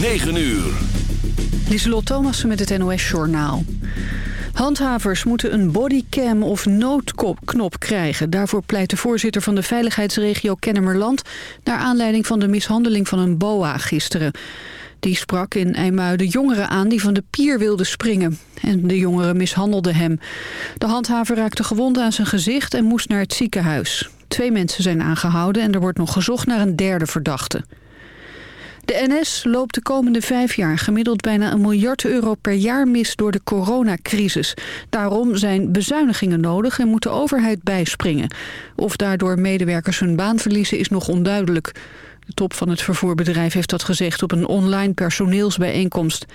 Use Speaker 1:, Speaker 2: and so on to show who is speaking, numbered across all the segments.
Speaker 1: 9 uur.
Speaker 2: Lieselot Thomassen met het NOS-journaal. Handhavers moeten een bodycam of noodknop krijgen. Daarvoor pleit de voorzitter van de veiligheidsregio Kennemerland... naar aanleiding van de mishandeling van een boa gisteren. Die sprak in IJmuiden jongeren aan die van de pier wilden springen. En de jongeren mishandelden hem. De handhaver raakte gewond aan zijn gezicht en moest naar het ziekenhuis. Twee mensen zijn aangehouden en er wordt nog gezocht naar een derde verdachte. De NS loopt de komende vijf jaar gemiddeld bijna een miljard euro per jaar mis door de coronacrisis. Daarom zijn bezuinigingen nodig en moet de overheid bijspringen. Of daardoor medewerkers hun baan verliezen is nog onduidelijk. De top van het vervoerbedrijf heeft dat gezegd op een online personeelsbijeenkomst.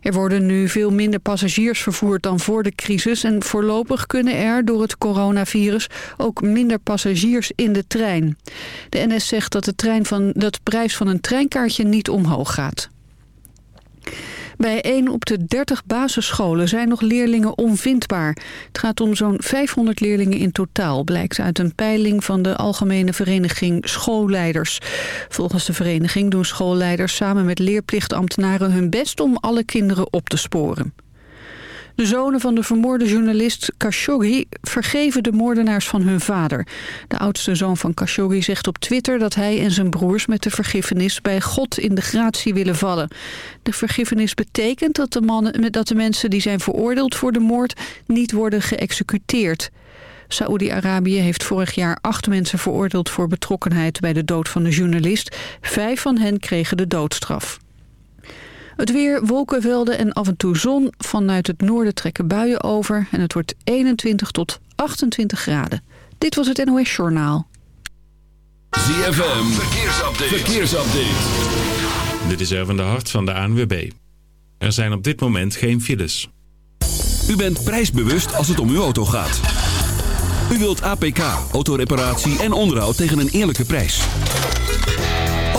Speaker 2: Er worden nu veel minder passagiers vervoerd dan voor de crisis... en voorlopig kunnen er door het coronavirus ook minder passagiers in de trein. De NS zegt dat de, trein van, dat de prijs van een treinkaartje niet omhoog gaat. Bij 1 op de 30 basisscholen zijn nog leerlingen onvindbaar. Het gaat om zo'n 500 leerlingen in totaal, blijkt uit een peiling van de Algemene Vereniging Schoolleiders. Volgens de vereniging doen schoolleiders samen met leerplichtambtenaren hun best om alle kinderen op te sporen. De zonen van de vermoorde journalist Khashoggi vergeven de moordenaars van hun vader. De oudste zoon van Khashoggi zegt op Twitter dat hij en zijn broers met de vergiffenis bij God in de gratie willen vallen. De vergiffenis betekent dat de, mannen, dat de mensen die zijn veroordeeld voor de moord niet worden geëxecuteerd. Saoedi-Arabië heeft vorig jaar acht mensen veroordeeld voor betrokkenheid bij de dood van de journalist. Vijf van hen kregen de doodstraf. Het weer, wolkenvelden en af en toe zon. Vanuit het noorden trekken buien over en het wordt 21 tot 28 graden. Dit was het NOS Journaal.
Speaker 1: ZFM, verkeersupdate. verkeersupdate.
Speaker 3: Dit is Erwin de Hart van de ANWB. Er zijn op dit moment geen files.
Speaker 1: U bent prijsbewust als het om uw auto gaat. U wilt APK, autoreparatie en onderhoud tegen een eerlijke prijs.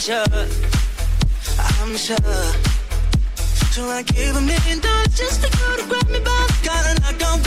Speaker 4: sure, I'm sure. So I gave him in dollars just to go to grab me by the collar, and knock on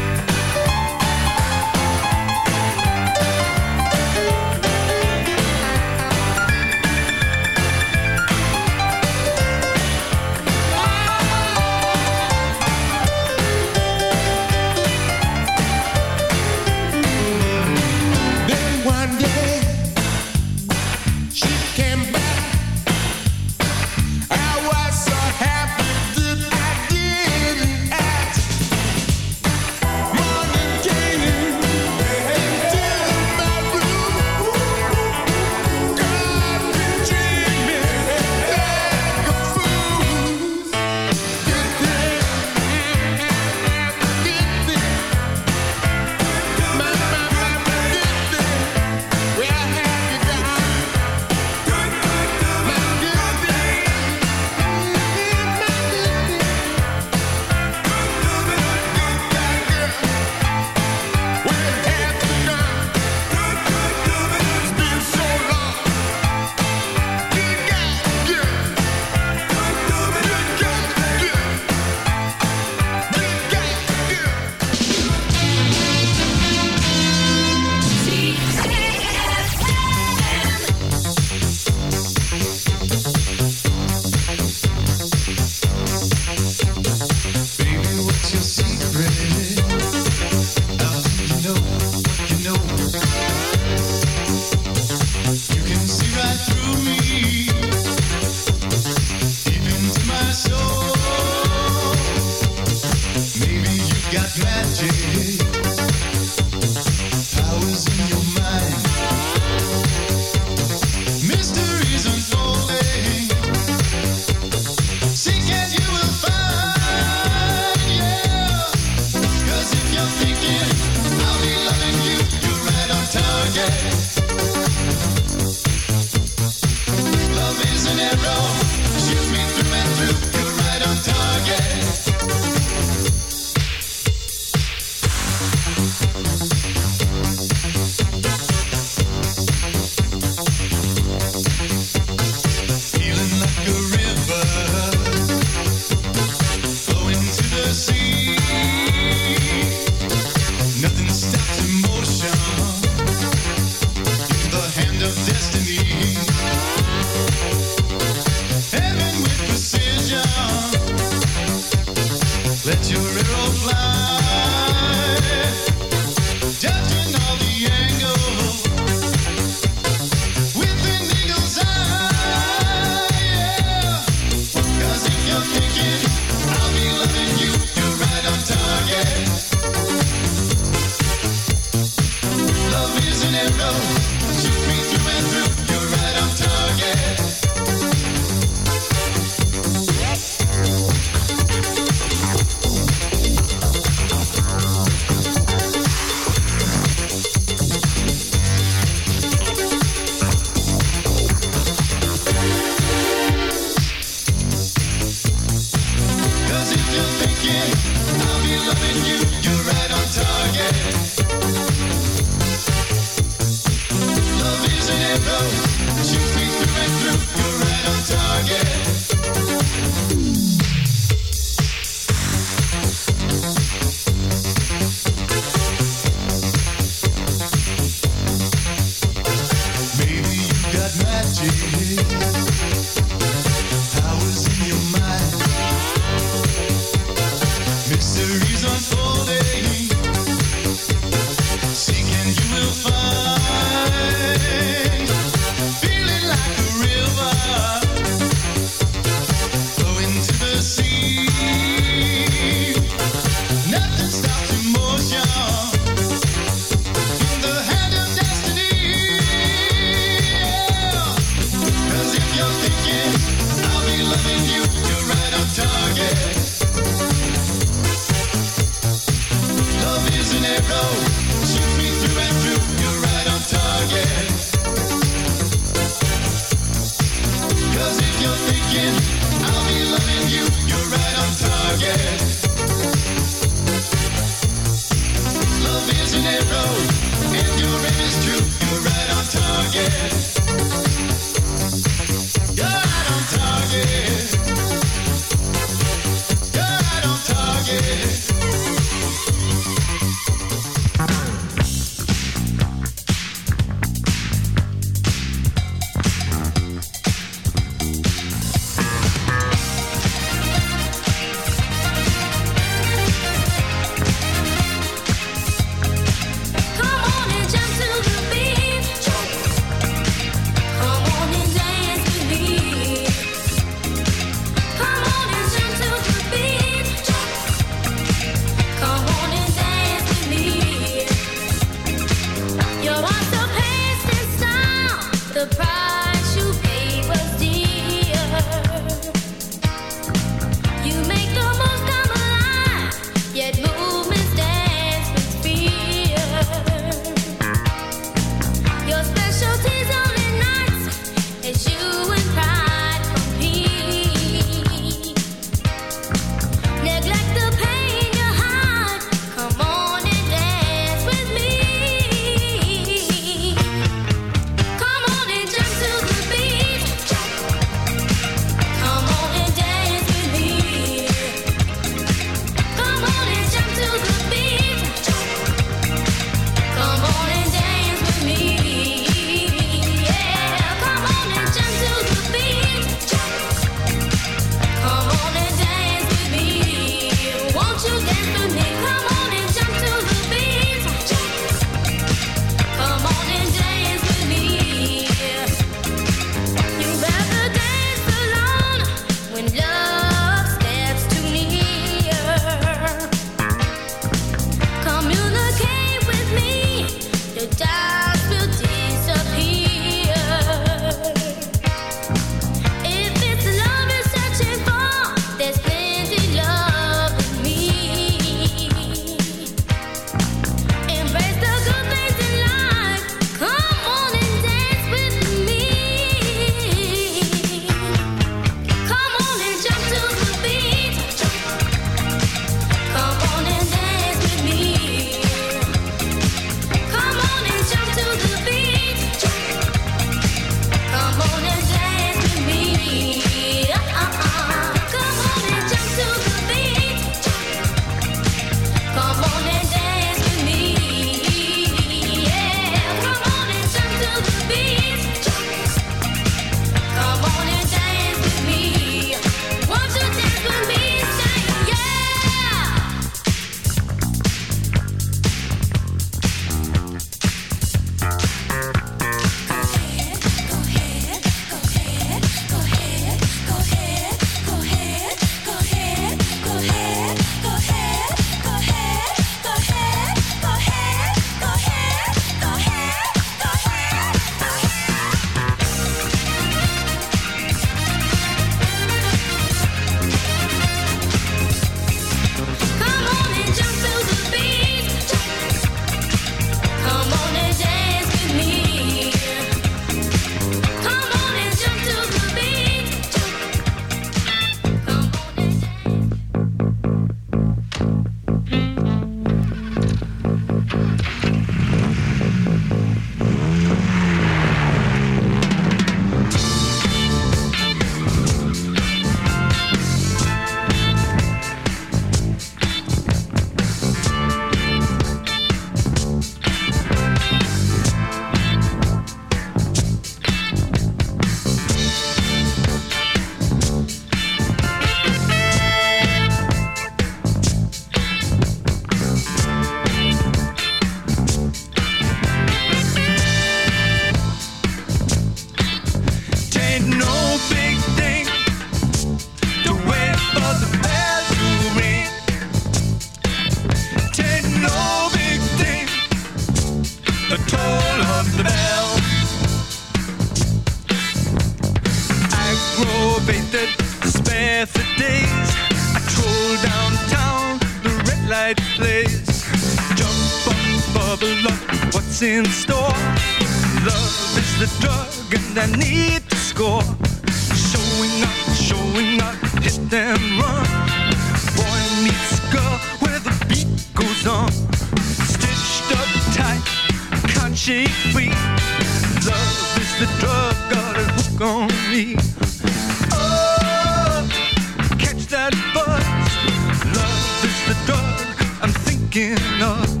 Speaker 4: you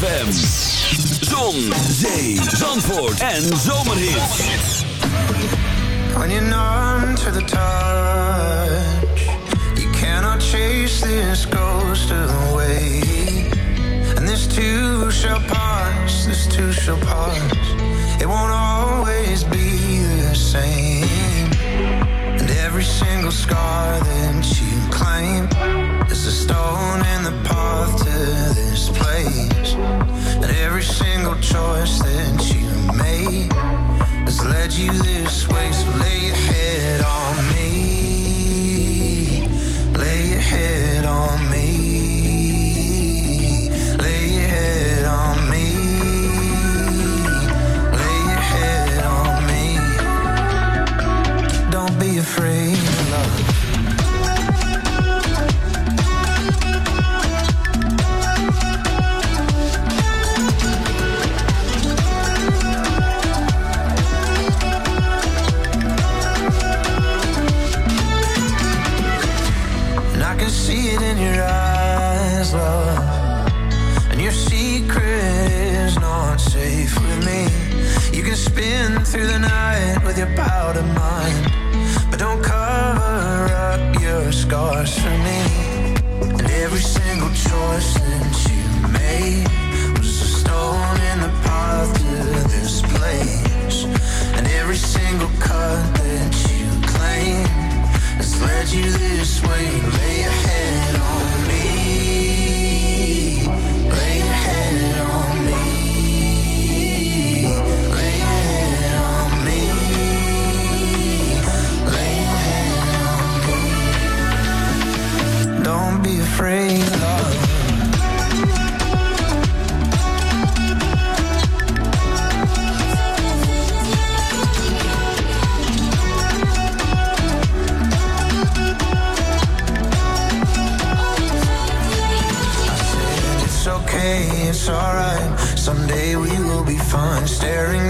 Speaker 1: ZFM. Zon, zee, zandvoort en zomerhit.
Speaker 5: When you're numb to the touch. You cannot chase this ghost away. And this too shall pass, this too shall pass. It won't always be the same. And every single scar that you claim is a stone in the path to this place every single choice that you made has led you this way. So lay your out of mind. But don't cover up your scars for me. And every single choice that you made Was a stone in the path to this place. And every single cut that you claim Has led you this way. Lay your head on praying love. it's alright. Someday we will be fine staring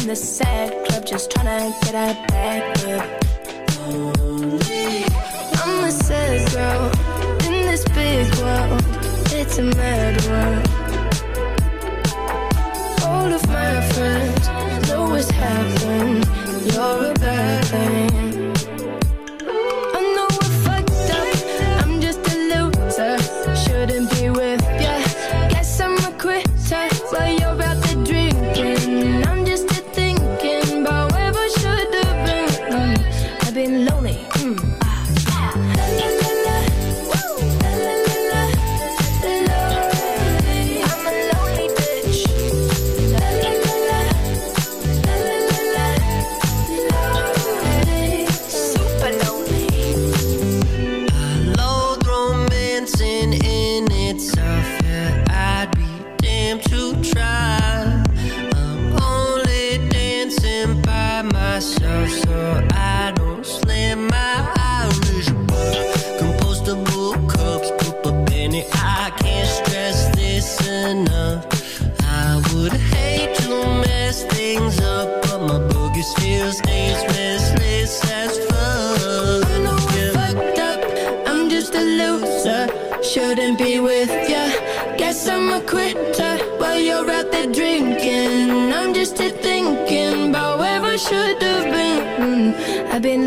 Speaker 6: in
Speaker 7: the sad club just tryna get her back up. I'm a sad girl in this big world. It's a mad world. All of my friends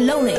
Speaker 7: lonely.